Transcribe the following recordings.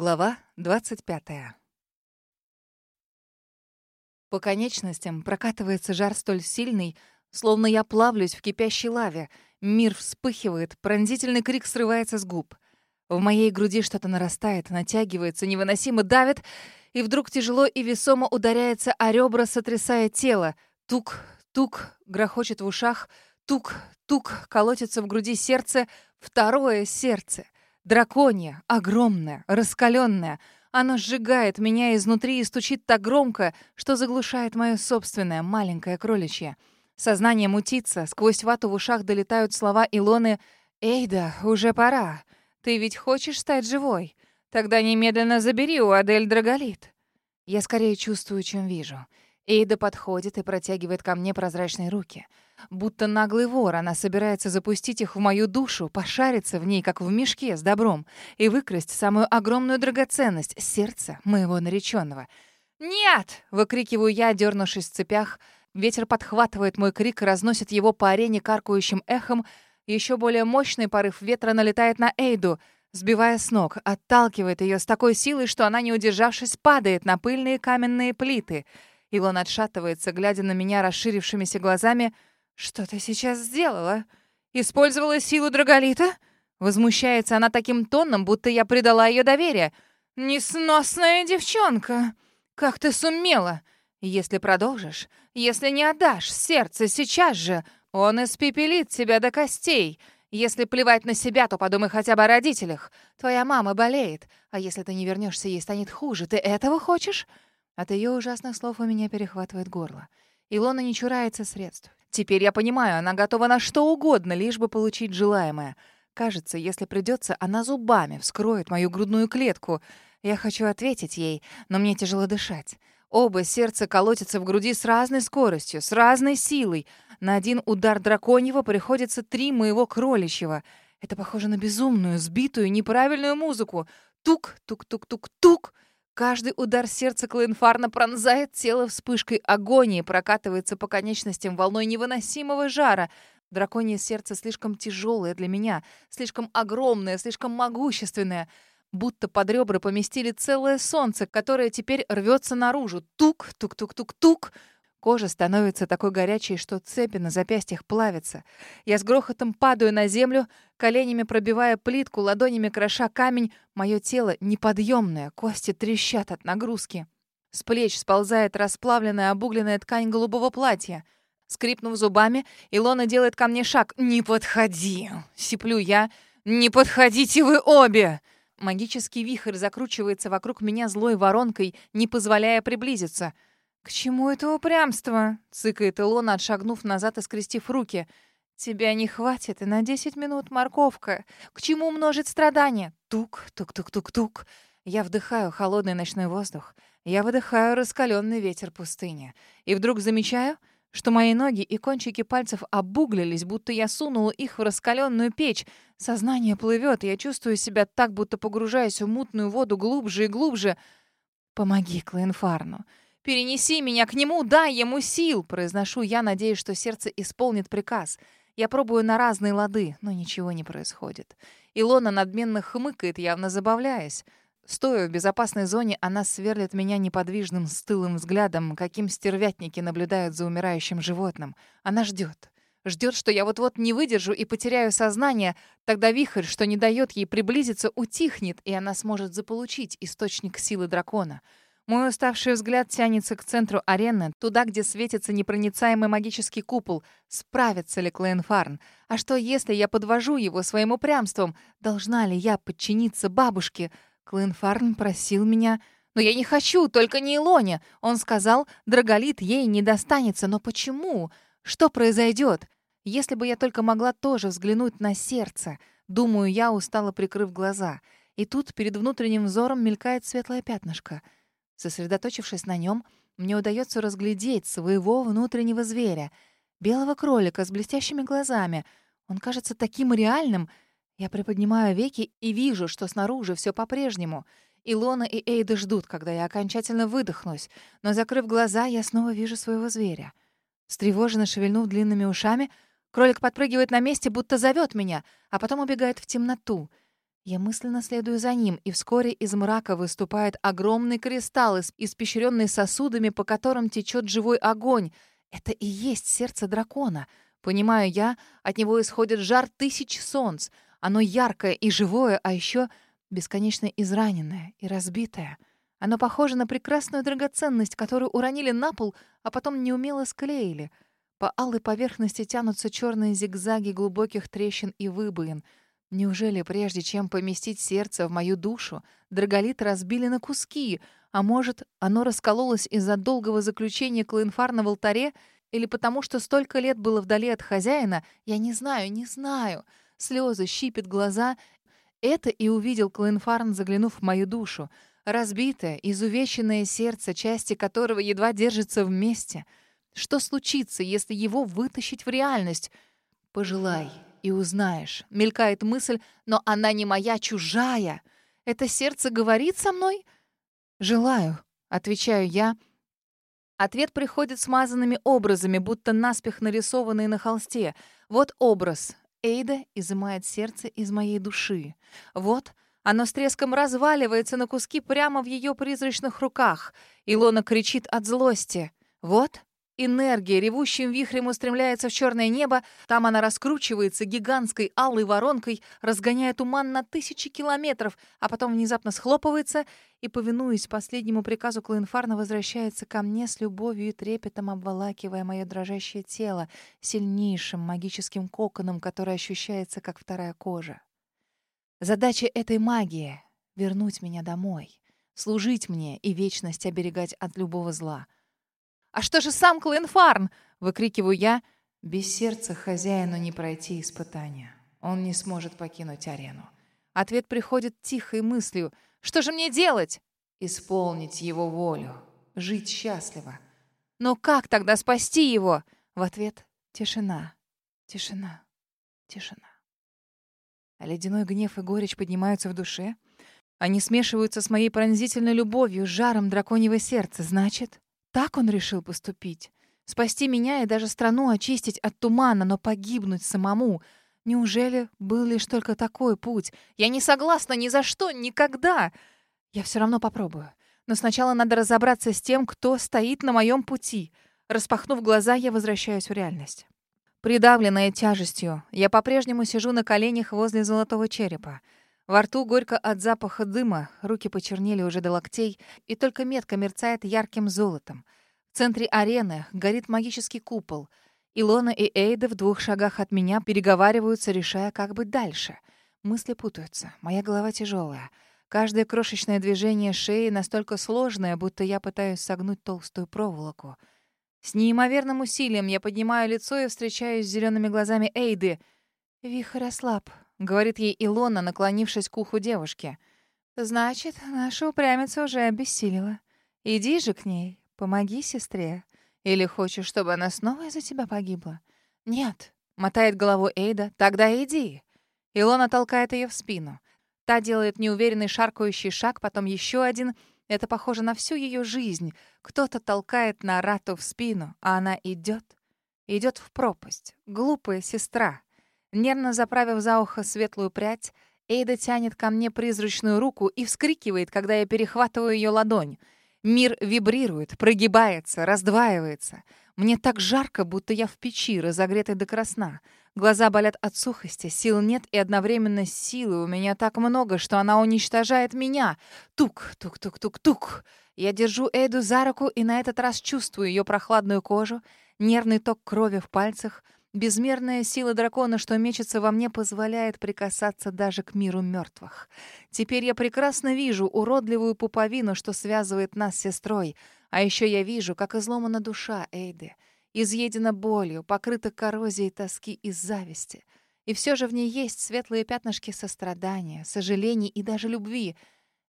Глава 25. По конечностям прокатывается жар столь сильный, словно я плавлюсь в кипящей лаве. Мир вспыхивает, пронзительный крик срывается с губ. В моей груди что-то нарастает, натягивается, невыносимо давит, и вдруг тяжело и весомо ударяется о ребра, сотрясая тело. Тук, тук, грохочет в ушах, тук, тук, колотится в груди сердце, второе сердце — Драконье, огромное, раскаленное. Оно сжигает меня изнутри и стучит так громко, что заглушает мое собственное маленькое кроличье. Сознание мутится, сквозь вату в ушах долетают слова Илоны «Эйда, уже пора. Ты ведь хочешь стать живой? Тогда немедленно забери у Адель Драголит». Я скорее чувствую, чем вижу. Эйда подходит и протягивает ко мне прозрачные руки — Будто наглый вор, она собирается запустить их в мою душу, пошариться в ней, как в мешке с добром, и выкрасть самую огромную драгоценность — сердце моего нареченного. «Нет!» — выкрикиваю я, дернувшись в цепях. Ветер подхватывает мой крик и разносит его по арене каркающим эхом. Еще более мощный порыв ветра налетает на Эйду, сбивая с ног, отталкивает ее с такой силой, что она, не удержавшись, падает на пыльные каменные плиты. Илон отшатывается, глядя на меня расширившимися глазами — «Что ты сейчас сделала? Использовала силу Драголита?» Возмущается она таким тоном, будто я предала ее доверие. «Несносная девчонка! Как ты сумела? Если продолжишь, если не отдашь сердце сейчас же, он испепелит тебя до костей. Если плевать на себя, то подумай хотя бы о родителях. Твоя мама болеет, а если ты не вернешься, ей станет хуже. Ты этого хочешь?» От ее ужасных слов у меня перехватывает горло. Илона не чурается средств. Теперь я понимаю, она готова на что угодно, лишь бы получить желаемое. Кажется, если придется, она зубами вскроет мою грудную клетку. Я хочу ответить ей, но мне тяжело дышать. Оба сердца колотятся в груди с разной скоростью, с разной силой. На один удар драконьего приходится три моего кроличьего. Это похоже на безумную, сбитую, неправильную музыку. Тук, тук-тук-тук-тук. -тук. Каждый удар сердца Клоенфарна пронзает тело вспышкой агонии, прокатывается по конечностям волной невыносимого жара. Драконье сердце слишком тяжелое для меня, слишком огромное, слишком могущественное. Будто под ребра поместили целое солнце, которое теперь рвется наружу. Тук, тук-тук-тук-тук. Кожа становится такой горячей, что цепи на запястьях плавятся. Я с грохотом падаю на землю, коленями пробивая плитку, ладонями кроша камень. Мое тело неподъемное, кости трещат от нагрузки. С плеч сползает расплавленная обугленная ткань голубого платья. Скрипнув зубами, Илона делает ко мне шаг. «Не подходи!» — сиплю я. «Не подходите вы обе!» Магический вихрь закручивается вокруг меня злой воронкой, не позволяя приблизиться — «К чему это упрямство?» — цыкает Илона, отшагнув назад и скрестив руки. «Тебя не хватит и на десять минут, морковка. К чему множить страдания?» Тук, тук-тук-тук-тук. Я вдыхаю холодный ночной воздух. Я выдыхаю раскаленный ветер пустыни. И вдруг замечаю, что мои ноги и кончики пальцев обуглились, будто я сунула их в раскаленную печь. Сознание плывет, и я чувствую себя так, будто погружаюсь в мутную воду глубже и глубже. «Помоги, Клоенфарну!» «Перенеси меня к нему, дай ему сил!» Произношу я, надеясь, что сердце исполнит приказ. Я пробую на разные лады, но ничего не происходит. Илона надменно хмыкает, явно забавляясь. Стоя в безопасной зоне, она сверлит меня неподвижным, стылым взглядом, каким стервятники наблюдают за умирающим животным. Она ждет. Ждет, что я вот-вот не выдержу и потеряю сознание. Тогда вихрь, что не дает ей приблизиться, утихнет, и она сможет заполучить источник силы дракона. Мой уставший взгляд тянется к центру арены, туда, где светится непроницаемый магический купол. Справится ли Клейнфарн? А что, если я подвожу его своим упрямством? Должна ли я подчиниться бабушке? Клейнфарн просил меня... Но я не хочу, только не Илоне. Он сказал, Драголит ей не достанется. Но почему? Что произойдет? Если бы я только могла тоже взглянуть на сердце. Думаю, я устала, прикрыв глаза. И тут перед внутренним взором мелькает светлое пятнышко — Сосредоточившись на нем, мне удается разглядеть своего внутреннего зверя. Белого кролика с блестящими глазами. Он кажется таким реальным. Я приподнимаю веки и вижу, что снаружи все по-прежнему. Илона и Эйда ждут, когда я окончательно выдохнусь. Но, закрыв глаза, я снова вижу своего зверя. Встревоженно шевельнув длинными ушами, кролик подпрыгивает на месте, будто зовет меня, а потом убегает в темноту. Я мысленно следую за ним, и вскоре из мрака выступает огромный кристалл, испещренный сосудами, по которым течет живой огонь. Это и есть сердце дракона. Понимаю я, от него исходит жар тысяч солнц. Оно яркое и живое, а еще бесконечно израненное и разбитое. Оно похоже на прекрасную драгоценность, которую уронили на пол, а потом неумело склеили. По алой поверхности тянутся черные зигзаги глубоких трещин и выбоин — Неужели прежде чем поместить сердце в мою душу, драголит разбили на куски, а может, оно раскололось из-за долгого заключения Клоенфарна в алтаре или потому, что столько лет было вдали от хозяина? Я не знаю, не знаю. Слезы щипят глаза. Это и увидел Клоенфарн, заглянув в мою душу. Разбитое, изувеченное сердце, части которого едва держатся вместе. Что случится, если его вытащить в реальность? Пожелай, и узнаешь. Мелькает мысль, но она не моя, чужая. Это сердце говорит со мной? Желаю, отвечаю я. Ответ приходит смазанными образами, будто наспех нарисованные на холсте. Вот образ. Эйда изымает сердце из моей души. Вот оно с треском разваливается на куски прямо в ее призрачных руках. Илона кричит от злости. Вот Энергия ревущим вихрем устремляется в черное небо. Там она раскручивается гигантской алой воронкой, разгоняя туман на тысячи километров, а потом внезапно схлопывается и, повинуясь последнему приказу Клоенфарна, возвращается ко мне с любовью и трепетом, обволакивая мое дрожащее тело сильнейшим магическим коконом, который ощущается, как вторая кожа. Задача этой магии — вернуть меня домой, служить мне и вечность оберегать от любого зла — «А что же сам Клоенфарн?» — выкрикиваю я. «Без сердца хозяину не пройти испытания. Он не сможет покинуть арену». Ответ приходит тихой мыслью. «Что же мне делать?» «Исполнить его волю. Жить счастливо». «Но как тогда спасти его?» В ответ — тишина, тишина, тишина. А ледяной гнев и горечь поднимаются в душе. Они смешиваются с моей пронзительной любовью, жаром драконьего сердца. Значит, так он решил поступить. Спасти меня и даже страну очистить от тумана, но погибнуть самому. Неужели был лишь только такой путь? Я не согласна ни за что, никогда. Я все равно попробую. Но сначала надо разобраться с тем, кто стоит на моем пути. Распахнув глаза, я возвращаюсь в реальность. Придавленная тяжестью, я по-прежнему сижу на коленях возле золотого черепа. Во рту горько от запаха дыма, руки почернели уже до локтей, и только метка мерцает ярким золотом. В центре арены горит магический купол. Илона и Эйда в двух шагах от меня переговариваются, решая, как быть дальше. Мысли путаются, моя голова тяжелая. Каждое крошечное движение шеи настолько сложное, будто я пытаюсь согнуть толстую проволоку. С неимоверным усилием я поднимаю лицо и встречаюсь с зелеными глазами Эйды. «Вихрь ослаб», говорит ей Илона, наклонившись к уху девушки. Значит, наша упрямица уже обессилила. Иди же к ней, помоги сестре. Или хочешь, чтобы она снова из-за тебя погибла? Нет, мотает голову Эйда. Тогда иди. Илона толкает ее в спину. Та делает неуверенный шаркающий шаг, потом еще один. Это похоже на всю ее жизнь. Кто-то толкает на Рату в спину, а она идет, идет в пропасть. Глупая сестра. Нервно заправив за ухо светлую прядь, Эйда тянет ко мне призрачную руку и вскрикивает, когда я перехватываю ее ладонь. Мир вибрирует, прогибается, раздваивается. Мне так жарко, будто я в печи, разогретой до красна. Глаза болят от сухости, сил нет, и одновременно силы у меня так много, что она уничтожает меня. Тук, тук-тук-тук-тук. Я держу Эйду за руку и на этот раз чувствую ее прохладную кожу, нервный ток крови в пальцах — Безмерная сила дракона, что мечется во мне, позволяет прикасаться даже к миру мертвых. Теперь я прекрасно вижу уродливую пуповину, что связывает нас с сестрой. А еще я вижу, как изломана душа Эйды, изъедена болью, покрыта коррозией тоски и зависти. И все же в ней есть светлые пятнышки сострадания, сожалений и даже любви.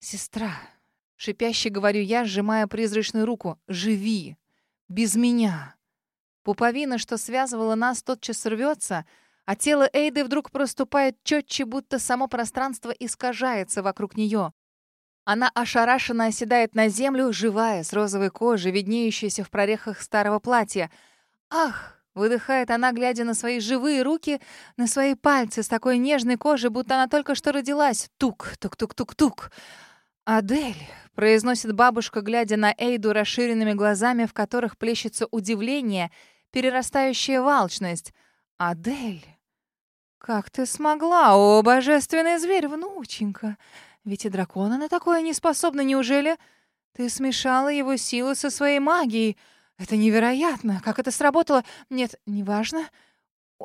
«Сестра!» — шипяще говорю я, сжимая призрачную руку. «Живи! Без меня!» Пуповина, что связывала нас, тотчас рвется, а тело Эйды вдруг проступает четче, будто само пространство искажается вокруг нее. Она ошарашенно оседает на землю, живая, с розовой кожей, виднеющейся в прорехах старого платья. «Ах!» выдыхает она, глядя на свои живые руки, на свои пальцы с такой нежной кожей, будто она только что родилась. Тук, тук-тук-тук-тук. «Адель», — произносит бабушка, глядя на Эйду расширенными глазами, в которых плещется удивление, перерастающая в алчность. «Адель, как ты смогла, о, божественный зверь, внученька! Ведь и дракона на такое не способна, неужели? Ты смешала его силу со своей магией. Это невероятно. Как это сработало? Нет, неважно.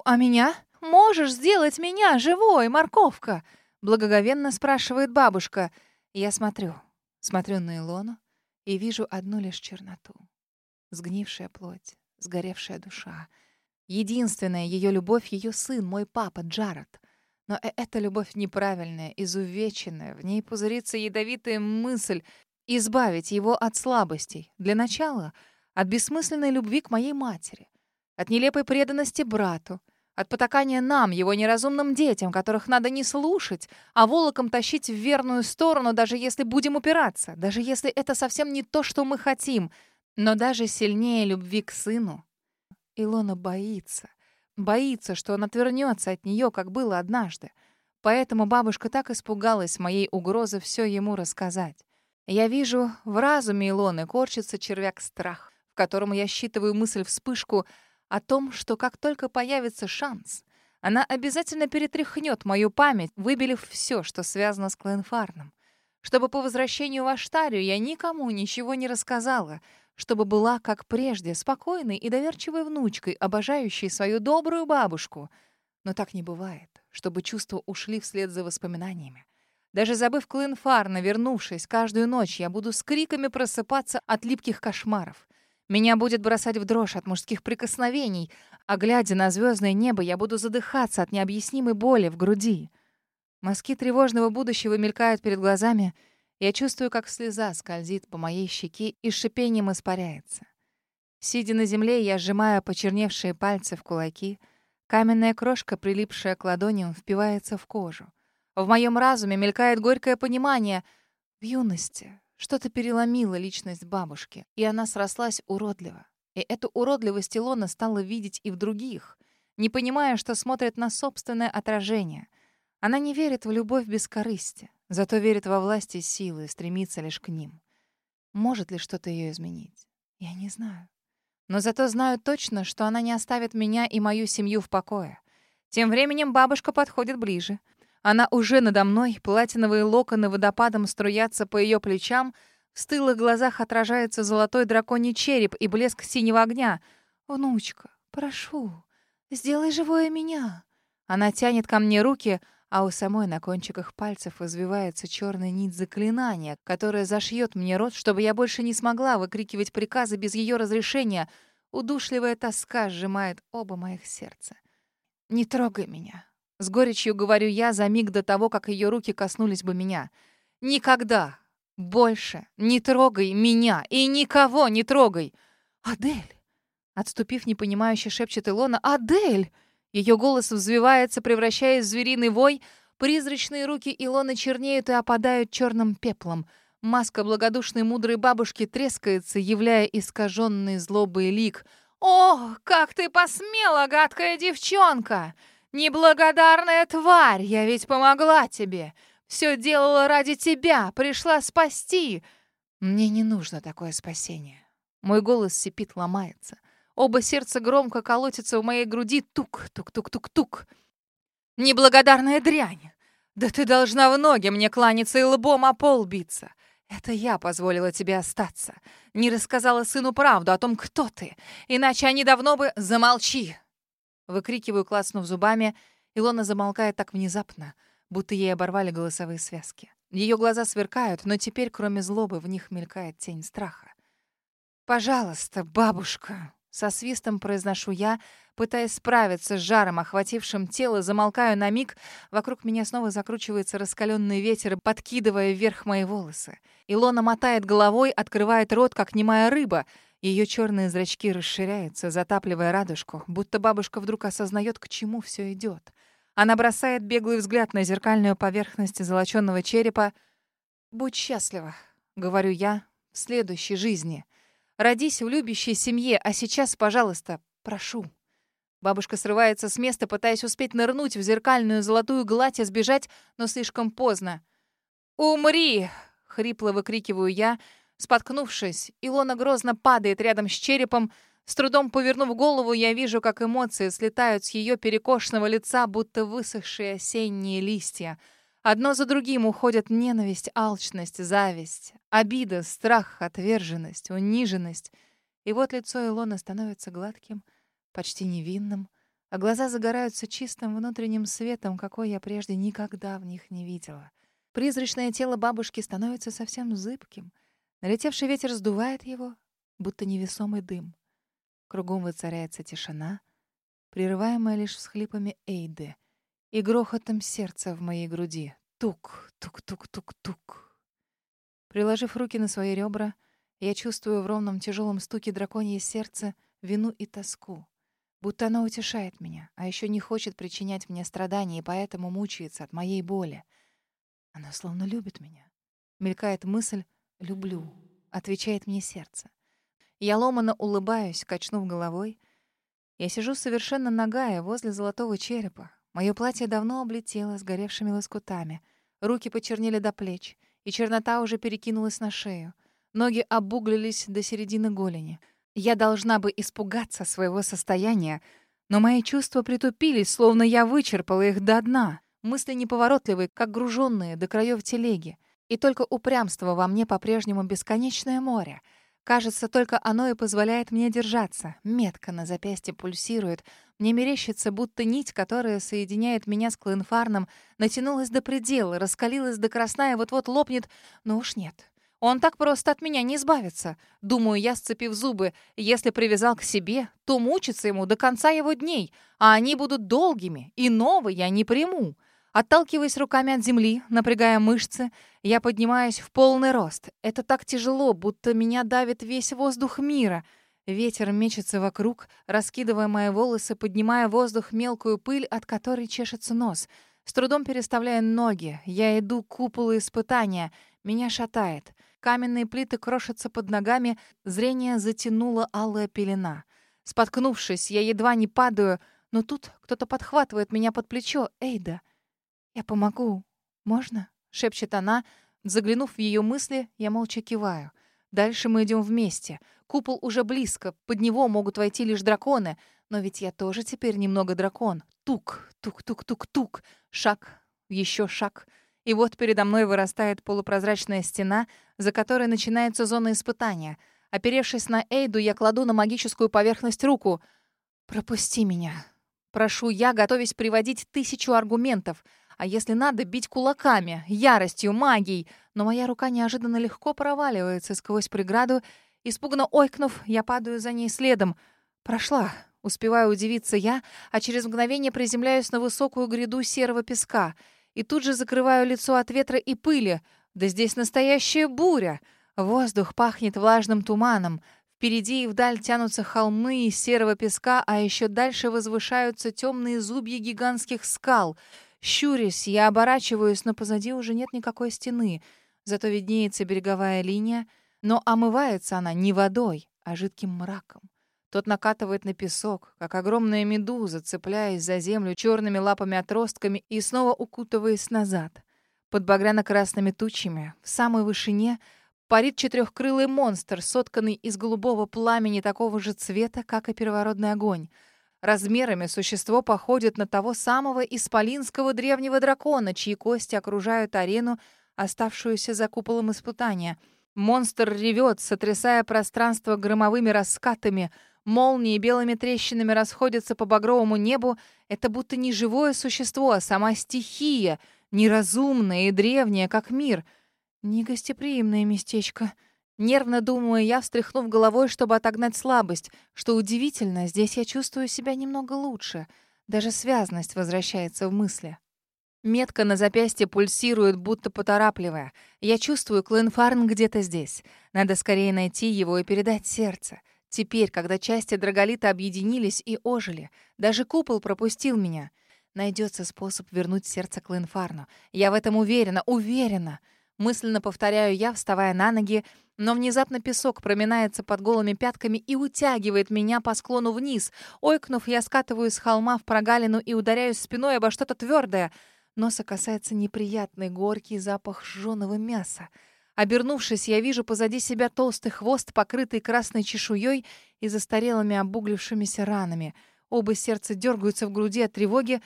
А меня? Можешь сделать меня живой, морковка?» Благоговенно спрашивает бабушка — я смотрю, смотрю на Илону и вижу одну лишь черноту. Сгнившая плоть, сгоревшая душа. Единственная ее любовь — ее сын, мой папа, Джаред. Но э, эта любовь неправильная, изувеченная. В ней пузырится ядовитая мысль избавить его от слабостей. Для начала — от бессмысленной любви к моей матери, от нелепой преданности брату — от потакания нам, его неразумным детям, которых надо не слушать, а волоком тащить в верную сторону, даже если будем упираться, даже если это совсем не то, что мы хотим. Но даже сильнее любви к сыну Илона боится. Боится, что он отвернется от нее, как было однажды. Поэтому бабушка так испугалась моей угрозы все ему рассказать. Я вижу, в разуме Илоны корчится червяк страх, в котором я считываю мысль-вспышку — о том, что как только появится шанс, она обязательно перетряхнет мою память, выбелив все, что связано с Кленфарном. Чтобы по возвращению в Аштарию я никому ничего не рассказала, чтобы была, как прежде, спокойной и доверчивой внучкой, обожающей свою добрую бабушку. Но так не бывает, чтобы чувства ушли вслед за воспоминаниями. Даже забыв Клинфарна, вернувшись, каждую ночь я буду с криками просыпаться от липких кошмаров. Меня будет бросать в дрожь от мужских прикосновений, а глядя на звездное небо, я буду задыхаться от необъяснимой боли в груди. Мазки тревожного будущего мелькают перед глазами. Я чувствую, как слеза скользит по моей щеке и шипением испаряется. Сидя на земле, я сжимаю почерневшие пальцы в кулаки. Каменная крошка, прилипшая к ладоням, впивается в кожу. В моем разуме мелькает горькое понимание. В юности, что-то переломило личность бабушки, и она срослась уродливо. И эту уродливость Илона стала видеть и в других, не понимая, что смотрит на собственное отражение. Она не верит в любовь без корысти, зато верит во власть и силы, стремится лишь к ним. Может ли что-то ее изменить? Я не знаю. Но зато знаю точно, что она не оставит меня и мою семью в покое. Тем временем бабушка подходит ближе — она уже надо мной, платиновые локоны водопадом струятся по ее плечам, в стылых глазах отражается золотой драконий череп и блеск синего огня. «Внучка, прошу, сделай живое меня». Она тянет ко мне руки, а у самой на кончиках пальцев извивается черная нить заклинания, которая зашьет мне рот, чтобы я больше не смогла выкрикивать приказы без ее разрешения. Удушливая тоска сжимает оба моих сердца. «Не трогай меня. С горечью говорю я за миг до того, как ее руки коснулись бы меня. Никогда больше не трогай меня и никого не трогай. Адель! Отступив, непонимающе шепчет Илона. «Адель!» Ее голос взвивается, превращаясь в звериный вой. Призрачные руки Илоны чернеют и опадают черным пеплом. Маска благодушной мудрой бабушки трескается, являя искаженный злобый лик. «О, как ты посмела, гадкая девчонка!» «Неблагодарная тварь! Я ведь помогла тебе! Все делала ради тебя! Пришла спасти!» Мне не нужно такое спасение. Мой голос сипит, ломается. Оба сердца громко колотятся в моей груди. Тук-тук-тук-тук-тук. «Неблагодарная дрянь! Да ты должна в ноги мне кланяться и лбом о пол биться!» Это я позволила тебе остаться. Не рассказала сыну правду о том, кто ты. Иначе они давно бы... Замолчи! Выкрикиваю, клацнув зубами. Илона замолкает так внезапно, будто ей оборвали голосовые связки. Ее глаза сверкают, но теперь, кроме злобы, в них мелькает тень страха. «Пожалуйста, бабушка!» Со свистом произношу я, пытаясь справиться с жаром, охватившим тело, замолкаю на миг. Вокруг меня снова закручивается раскаленный ветер, подкидывая вверх мои волосы. Илона мотает головой, открывает рот, как немая рыба — ее черные зрачки расширяются, затапливая радужку, будто бабушка вдруг осознает, к чему все идет. Она бросает беглый взгляд на зеркальную поверхность золоченного черепа. «Будь счастлива», — говорю я, — «в следующей жизни. Родись в любящей семье, а сейчас, пожалуйста, прошу, Бабушка срывается с места, пытаясь успеть нырнуть в зеркальную золотую гладь и сбежать, но слишком поздно. «Умри!» — хрипло выкрикиваю я, споткнувшись. Илона грозно падает рядом с черепом. С трудом повернув голову, я вижу, как эмоции слетают с ее перекошенного лица, будто высохшие осенние листья. Одно за другим уходят ненависть, алчность, зависть, обида, страх, отверженность, униженность. И вот лицо Илоны становится гладким, почти невинным, а глаза загораются чистым внутренним светом, какой я прежде никогда в них не видела. Призрачное тело бабушки становится совсем зыбким. Налетевший ветер сдувает его, будто невесомый дым. Кругом воцаряется тишина, прерываемая лишь всхлипами Эйды и грохотом сердца в моей груди. Тук, тук-тук-тук-тук. Приложив руки на свои ребра, я чувствую в ровном тяжелом стуке драконье сердце вину и тоску. Будто она утешает меня, а еще не хочет причинять мне страдания и поэтому мучается от моей боли. Она словно любит меня. Мелькает мысль «люблю», отвечает мне сердце. Я ломано улыбаюсь, качнув головой. Я сижу совершенно нагая возле золотого черепа. Мое платье давно облетело сгоревшими лоскутами. Руки почернели до плеч, и чернота уже перекинулась на шею. Ноги обуглились до середины голени — я должна бы испугаться своего состояния, но мои чувства притупились, словно я вычерпала их до дна. Мысли неповоротливые, как груженные до краев телеги. И только упрямство во мне по-прежнему бесконечное море. Кажется, только оно и позволяет мне держаться. Метка на запястье пульсирует. Мне мерещится, будто нить, которая соединяет меня с Клинфарном, натянулась до предела, раскалилась до красна и вот-вот лопнет. Но уж нет. Он так просто от меня не избавится. Думаю я, сцепив зубы, если привязал к себе, то мучиться ему до конца его дней, а они будут долгими, и новые я не приму. Отталкиваясь руками от земли, напрягая мышцы, я поднимаюсь в полный рост. Это так тяжело, будто меня давит весь воздух мира. Ветер мечется вокруг, раскидывая мои волосы, поднимая в воздух мелкую пыль, от которой чешется нос. С трудом переставляя ноги, я иду к куполу испытания. Меня шатает. Каменные плиты крошатся под ногами, зрение затянуло алая пелена. Споткнувшись, я едва не падаю, но тут кто-то подхватывает меня под плечо. «Эйда, я помогу. Можно?» — шепчет она. Заглянув в ее мысли, я молча киваю. Дальше мы идем вместе. Купол уже близко, под него могут войти лишь драконы. Но ведь я тоже теперь немного дракон. Тук, тук-тук-тук-тук. Шаг, еще шаг — и вот передо мной вырастает полупрозрачная стена, за которой начинается зона испытания. Оперевшись на Эйду, я кладу на магическую поверхность руку. «Пропусти меня». Прошу я, готовясь приводить тысячу аргументов. А если надо, бить кулаками, яростью, магией. Но моя рука неожиданно легко проваливается сквозь преграду. Испуганно ойкнув, я падаю за ней следом. Прошла. Успеваю удивиться я, а через мгновение приземляюсь на высокую гряду серого песка — и тут же закрываю лицо от ветра и пыли. Да здесь настоящая буря. Воздух пахнет влажным туманом. Впереди и вдаль тянутся холмы из серого песка, а еще дальше возвышаются темные зубья гигантских скал. Щурясь, я оборачиваюсь, но позади уже нет никакой стены. Зато виднеется береговая линия, но омывается она не водой, а жидким мраком. Тот накатывает на песок, как огромная медуза, цепляясь за землю черными лапами-отростками и снова укутываясь назад. Под багряно-красными тучами, в самой вышине, парит четырехкрылый монстр, сотканный из голубого пламени такого же цвета, как и первородный огонь. Размерами существо походит на того самого исполинского древнего дракона, чьи кости окружают арену, оставшуюся за куполом испытания. Монстр ревет, сотрясая пространство громовыми раскатами — молнии белыми трещинами расходятся по багровому небу, это будто не живое существо, а сама стихия, неразумная и древняя, как мир. Негостеприимное местечко. Нервно думаю я, встряхнув головой, чтобы отогнать слабость. Что удивительно, здесь я чувствую себя немного лучше. Даже связность возвращается в мысли. Метка на запястье пульсирует, будто поторапливая. Я чувствую, Клинфарн где-то здесь. Надо скорее найти его и передать сердце. Теперь, когда части Драголита объединились и ожили, даже купол пропустил меня. Найдется способ вернуть сердце Клинфарну. Я в этом уверена, уверена. Мысленно повторяю я, вставая на ноги, но внезапно песок проминается под голыми пятками и утягивает меня по склону вниз. Ойкнув, я скатываюсь с холма в прогалину и ударяюсь спиной обо что-то твердое. Носа касается неприятный горький запах жженого мяса. Обернувшись, я вижу позади себя толстый хвост, покрытый красной чешуей и застарелыми обуглившимися ранами. Оба сердца дергаются в груди от тревоги.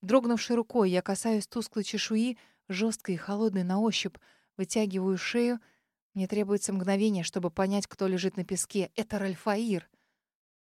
Дрогнувшей рукой я касаюсь тусклой чешуи, жесткой и холодной на ощупь, вытягиваю шею. Мне требуется мгновение, чтобы понять, кто лежит на песке. Это Ральфаир.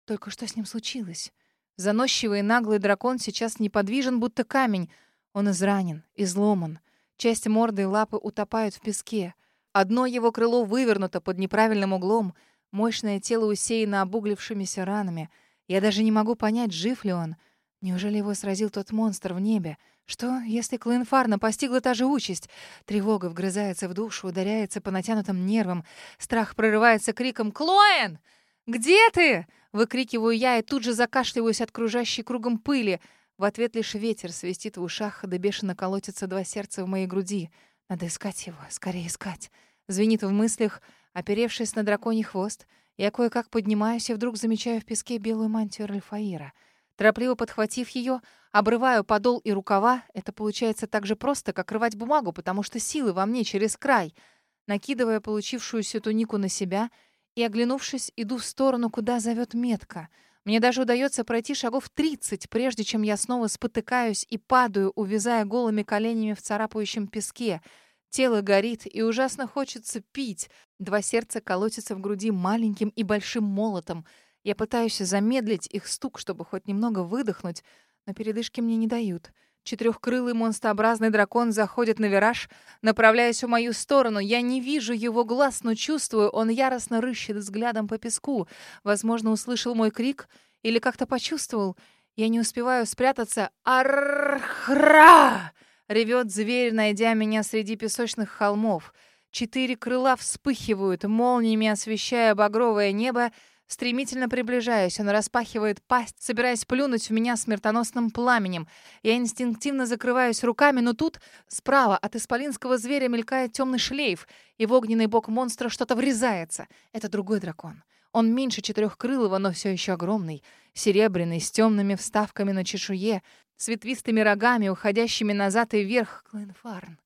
Только что с ним случилось? Заносчивый и наглый дракон сейчас неподвижен, будто камень. Он изранен, изломан. Часть морды и лапы утопают в песке. Одно его крыло вывернуто под неправильным углом, мощное тело усеяно обуглившимися ранами. Я даже не могу понять, жив ли он. Неужели его сразил тот монстр в небе? Что, если Клоенфарна постигла та же участь? Тревога вгрызается в душу, ударяется по натянутым нервам. Страх прорывается криком «Клоен! Где ты?» Выкрикиваю я и тут же закашливаюсь от кружащей кругом пыли. В ответ лишь ветер свистит в ушах, да бешено колотятся два сердца в моей груди. Надо искать его, скорее искать. Звенит в мыслях, оперевшись на драконий хвост. Я кое-как поднимаюсь и вдруг замечаю в песке белую мантию Ральфаира. Торопливо подхватив ее, обрываю подол и рукава. Это получается так же просто, как рвать бумагу, потому что силы во мне через край. Накидывая получившуюся тунику на себя и, оглянувшись, иду в сторону, куда зовет метка — мне даже удается пройти шагов 30, прежде чем я снова спотыкаюсь и падаю, увязая голыми коленями в царапающем песке. Тело горит, и ужасно хочется пить. Два сердца колотятся в груди маленьким и большим молотом. Я пытаюсь замедлить их стук, чтобы хоть немного выдохнуть, но передышки мне не дают. Четырехкрылый монстрообразный дракон заходит на вираж, направляясь в мою сторону. Я не вижу его глаз, но чувствую, он яростно рыщет взглядом по песку. Возможно, услышал мой крик или как-то почувствовал. Я не успеваю спрятаться. «Архра!» — ревет зверь, найдя меня среди песочных холмов. Четыре крыла вспыхивают, молниями освещая багровое небо, Стремительно приближаюсь, он распахивает пасть, собираясь плюнуть в меня смертоносным пламенем. Я инстинктивно закрываюсь руками, но тут справа от исполинского зверя мелькает темный шлейф, и в огненный бок монстра что-то врезается. Это другой дракон. Он меньше четырехкрылого, но все еще огромный, серебряный, с темными вставками на чешуе, с ветвистыми рогами, уходящими назад и вверх. Клоенфарн.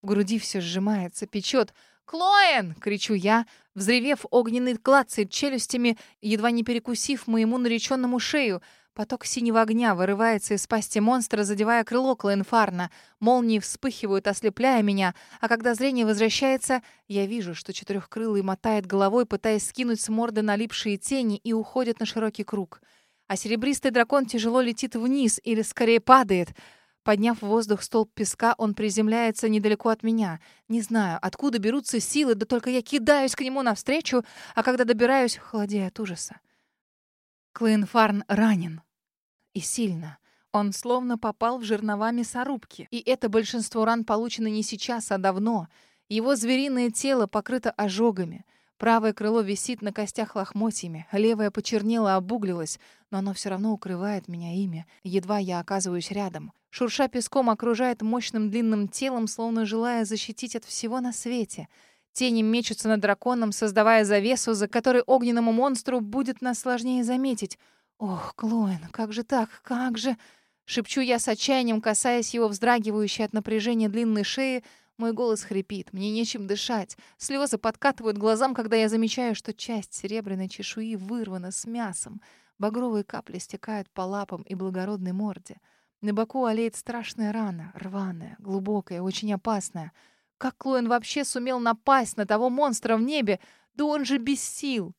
В груди все сжимается, печет — «Клоэн!» — кричу я, взревев огненный клацает челюстями, едва не перекусив моему нареченному шею. Поток синего огня вырывается из пасти монстра, задевая крыло Клоенфарна. Молнии вспыхивают, ослепляя меня, а когда зрение возвращается, я вижу, что четырехкрылый мотает головой, пытаясь скинуть с морды налипшие тени и уходит на широкий круг. А серебристый дракон тяжело летит вниз или скорее падает — Подняв в воздух столб песка, он приземляется недалеко от меня. Не знаю, откуда берутся силы, да только я кидаюсь к нему навстречу, а когда добираюсь, холодею от ужаса. Клоенфарн ранен. И сильно. Он словно попал в жернова мясорубки. И это большинство ран получено не сейчас, а давно. Его звериное тело покрыто ожогами. Правое крыло висит на костях лохмотьями, левое почернело, обуглилось, но оно все равно укрывает меня ими. Едва я оказываюсь рядом. Шурша песком окружает мощным длинным телом, словно желая защитить от всего на свете. Тени мечутся над драконом, создавая завесу, за которой огненному монстру будет нас сложнее заметить. «Ох, Клоэн, как же так? Как же...» Шепчу я с отчаянием, касаясь его вздрагивающей от напряжения длинной шеи, мой голос хрипит, мне нечем дышать. Слезы подкатывают глазам, когда я замечаю, что часть серебряной чешуи вырвана с мясом. Багровые капли стекают по лапам и благородной морде. На боку олеет страшная рана, рваная, глубокая, очень опасная. Как Клоен вообще сумел напасть на того монстра в небе? Да он же без сил!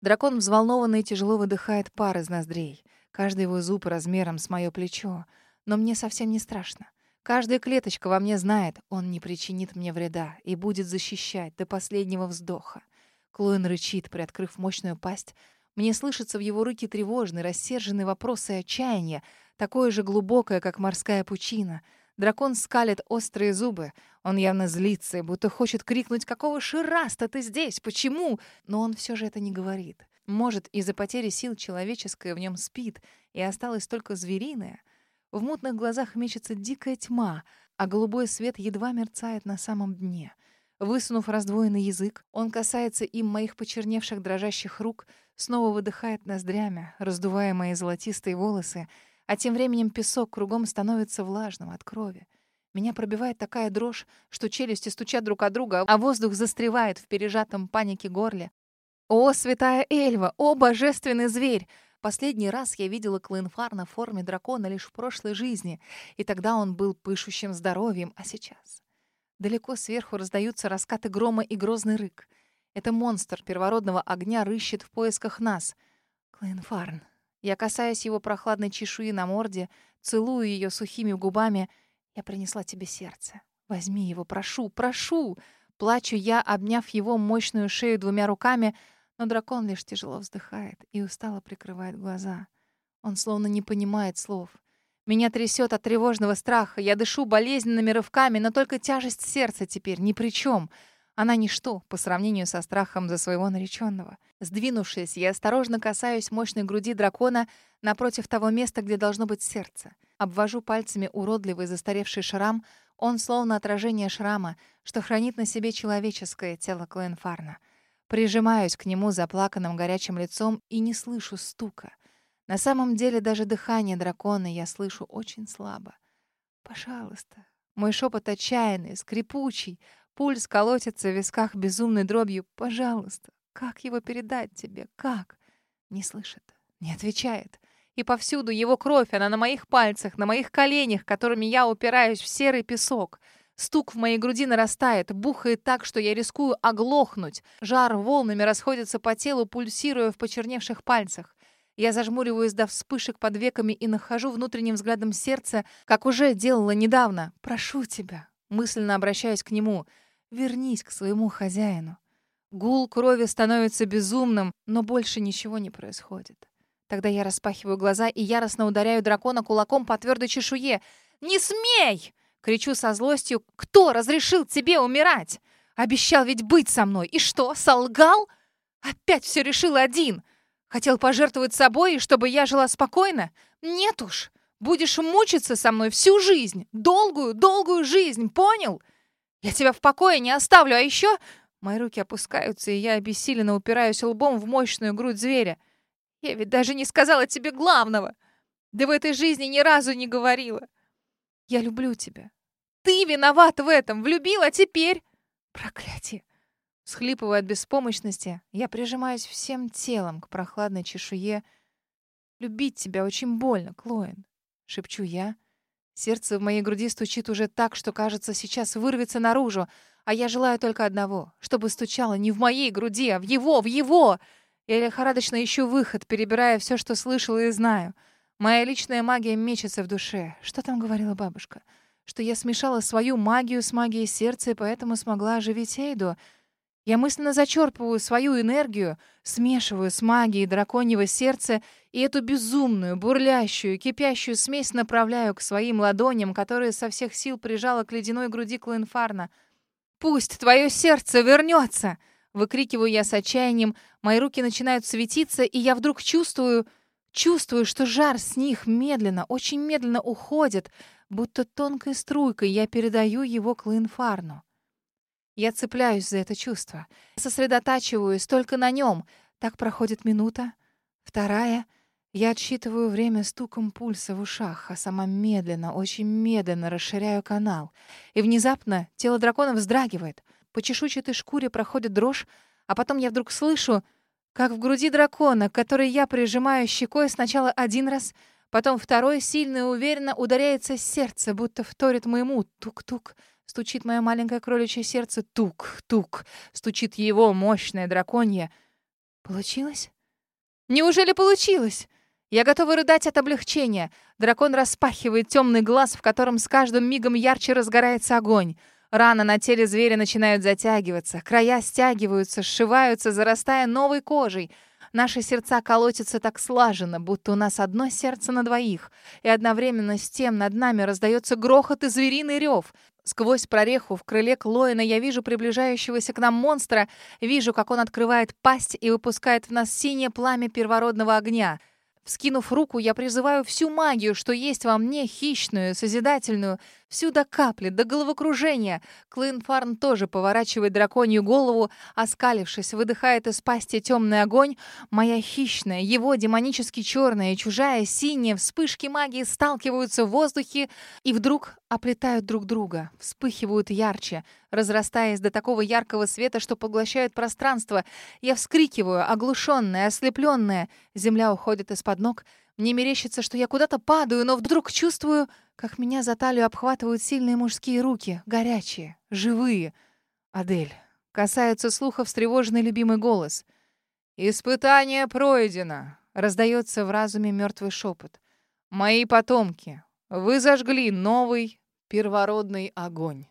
Дракон взволнованный тяжело выдыхает пар из ноздрей. Каждый его зуб размером с мое плечо. Но мне совсем не страшно. Каждая клеточка во мне знает, он не причинит мне вреда и будет защищать до последнего вздоха. Клоен рычит, приоткрыв мощную пасть. Мне слышится в его руке тревожный, рассерженный вопрос и отчаяние, такое же глубокое, как морская пучина. Дракон скалит острые зубы. Он явно злится, будто хочет крикнуть «Какого шираста ты здесь? Почему?» Но он все же это не говорит. Может, из-за потери сил человеческое в нем спит, и осталось только звериное — в мутных глазах мечется дикая тьма, а голубой свет едва мерцает на самом дне. Высунув раздвоенный язык, он касается им моих почерневших дрожащих рук, снова выдыхает ноздрями, раздувая мои золотистые волосы, а тем временем песок кругом становится влажным от крови. Меня пробивает такая дрожь, что челюсти стучат друг от друга, а воздух застревает в пережатом панике горле. «О, святая Эльва! О, божественный зверь!» Последний раз я видела Клинфарна в форме дракона лишь в прошлой жизни, и тогда он был пышущим здоровьем, а сейчас... Далеко сверху раздаются раскаты грома и грозный рык. Это монстр первородного огня рыщет в поисках нас. Клинфарн. Я касаюсь его прохладной чешуи на морде, целую ее сухими губами — я принесла тебе сердце. Возьми его, прошу, прошу!» Плачу я, обняв его мощную шею двумя руками, но дракон лишь тяжело вздыхает и устало прикрывает глаза. Он словно не понимает слов. Меня трясет от тревожного страха. Я дышу болезненными рывками, но только тяжесть сердца теперь ни при чем. Она ничто по сравнению со страхом за своего нареченного. Сдвинувшись, я осторожно касаюсь мощной груди дракона напротив того места, где должно быть сердце. Обвожу пальцами уродливый застаревший шрам. Он словно отражение шрама, что хранит на себе человеческое тело Клоенфарна. Прижимаюсь к нему заплаканным горячим лицом и не слышу стука. На самом деле даже дыхание дракона я слышу очень слабо. «Пожалуйста». Мой шепот отчаянный, скрипучий. Пульс колотится в висках безумной дробью. «Пожалуйста». Как его передать тебе? Как? Не слышит, не отвечает. И повсюду его кровь, она на моих пальцах, на моих коленях, которыми я упираюсь в серый песок. Стук в моей груди нарастает, бухает так, что я рискую оглохнуть. Жар волнами расходится по телу, пульсируя в почерневших пальцах. Я зажмуриваюсь до вспышек под веками и нахожу внутренним взглядом сердце, как уже делала недавно. «Прошу тебя», мысленно обращаясь к нему, «вернись к своему хозяину». Гул крови становится безумным, но больше ничего не происходит. Тогда я распахиваю глаза и яростно ударяю дракона кулаком по твердой чешуе. «Не смей!» — кричу со злостью. «Кто разрешил тебе умирать? Обещал ведь быть со мной. И что, солгал? Опять все решил один. Хотел пожертвовать собой, чтобы я жила спокойно? Нет уж. Будешь мучиться со мной всю жизнь. Долгую, долгую жизнь, понял? Я тебя в покое не оставлю, а еще Мои руки опускаются, и я обессиленно упираюсь лбом в мощную грудь зверя. Я ведь даже не сказала тебе главного. Да в этой жизни ни разу не говорила. Я люблю тебя. Ты виноват в этом. Влюбил, а теперь... Проклятие. Схлипывая от беспомощности, я прижимаюсь всем телом к прохладной чешуе. «Любить тебя очень больно, Клоэн», — шепчу я. Сердце в моей груди стучит уже так, что, кажется, сейчас вырвется наружу. А я желаю только одного, чтобы стучало не в моей груди, а в его, в его. Я лихорадочно ищу выход, перебирая все, что слышала и знаю. Моя личная магия мечется в душе. Что там говорила бабушка? Что я смешала свою магию с магией сердца и поэтому смогла оживить Эйду. Я мысленно зачерпываю свою энергию, смешиваю с магией драконьего сердца и эту безумную, бурлящую, кипящую смесь направляю к своим ладоням, которые со всех сил прижала к ледяной груди Клоенфарна — «Пусть твое сердце вернется!» Выкрикиваю я с отчаянием, мои руки начинают светиться, и я вдруг чувствую, чувствую, что жар с них медленно, очень медленно уходит, будто тонкой струйкой я передаю его к Линфарну. Я цепляюсь за это чувство, сосредотачиваюсь только на нем. Так проходит минута, вторая — я отсчитываю время стуком пульса в ушах, а сама медленно, очень медленно расширяю канал. И внезапно тело дракона вздрагивает. По чешуйчатой шкуре проходит дрожь, а потом я вдруг слышу, как в груди дракона, который я прижимаю щекой сначала один раз, потом второй сильно и уверенно ударяется сердце, будто вторит моему тук-тук. Стучит мое маленькое кроличье сердце тук-тук. Стучит его мощное драконье. Получилось? Неужели получилось? Я готова рыдать от облегчения. Дракон распахивает темный глаз, в котором с каждым мигом ярче разгорается огонь. Раны на теле зверя начинают затягиваться, края стягиваются, сшиваются, зарастая новой кожей. Наши сердца колотятся так слаженно, будто у нас одно сердце на двоих, и одновременно с тем над нами раздается грохот и звериный рев. Сквозь прореху в крыле Клоина я вижу приближающегося к нам монстра, вижу, как он открывает пасть и выпускает в нас синее пламя первородного огня — Вскинув руку, я призываю всю магию, что есть во мне, хищную, созидательную, Всю до капли, до головокружения. Клинфарн тоже поворачивает драконью голову, оскалившись, выдыхает из пасти темный огонь. Моя хищная, его демонически черная и чужая синяя вспышки магии сталкиваются в воздухе и вдруг оплетают друг друга, вспыхивают ярче, разрастаясь до такого яркого света, что поглощают пространство. Я вскрикиваю, оглушенная, ослепленная. Земля уходит из-под ног. Мне мерещится, что я куда-то падаю, но вдруг чувствую, как меня за талию обхватывают сильные мужские руки, горячие, живые. Адель. Касается слуха встревоженный любимый голос. «Испытание пройдено!» — раздается в разуме мертвый шепот. «Мои потомки, вы зажгли новый первородный огонь».